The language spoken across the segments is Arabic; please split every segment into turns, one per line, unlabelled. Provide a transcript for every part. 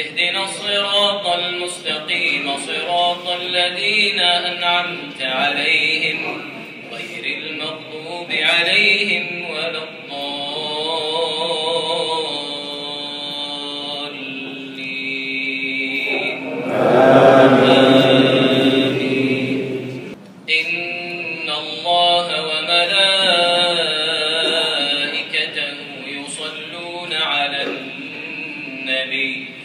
اهدنا الصراط المستقيم صراط الذين أنعمت عليهم غير المغضوب عليهم ولا الضالين. إن الله وملائكته يصلون على النبي.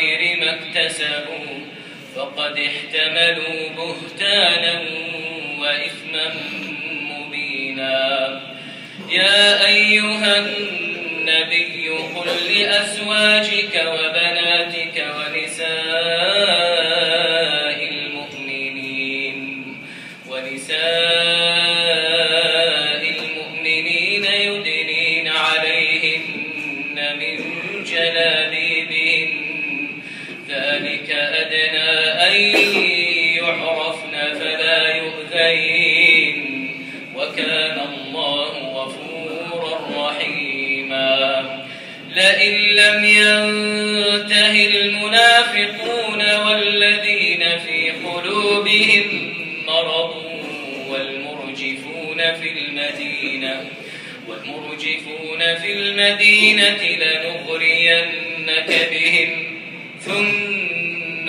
بغير ما اكتسبوا فقد احتملوا بهتانا وإثما مبينا. يا أيها النبي قل لأزواجك وبناتك ونساء المؤمنين ونساء ذلك أدنى أن يعرفن فلا يؤذين. وكان الله غفورا رحيما. لئن لم ينته المنافقون والذين في قلوبهم مرض والمرجفون في المدينة والمرجفون في المدينة لنغرينك بهم. ثم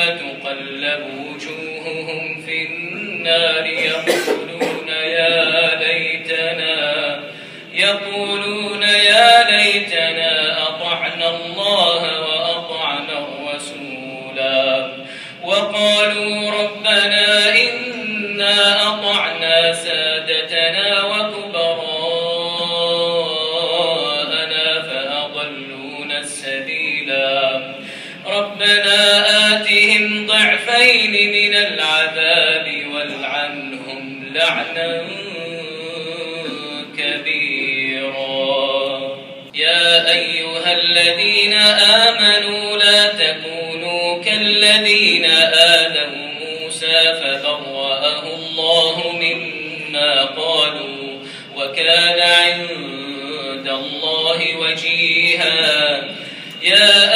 يوم تقلب وجوههم في النار يقولون يا ليتنا يقولون يا ليتنا أطعنا الله وأطعنا الرسولا. وقالوا ربنا إنا أطعنا سادتنا ربنا آتهم ضعفين من العذاب والعنهم لعنا كبيرا. يا أيها الذين آمنوا لا تكونوا كالذين آذوا موسى فبرأه الله مما قالوا وكان عند الله وجيها. يا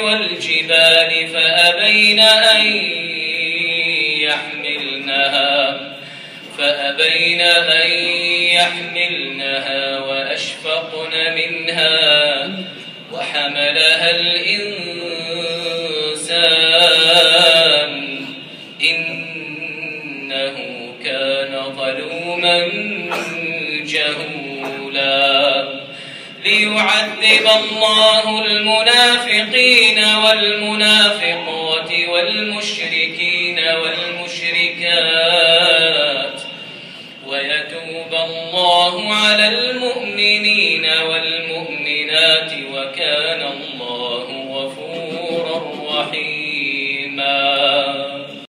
والجبال فأبين أن يحملنها فأبين أن يحملنها وأشفقن منها وحملها الإنسان. إنه كان ظلوما جهولا. ليعذب الله المنافقين والمنافقات والمشركين والمشركات ويتوب الله على المؤمنين والمؤمنات وكان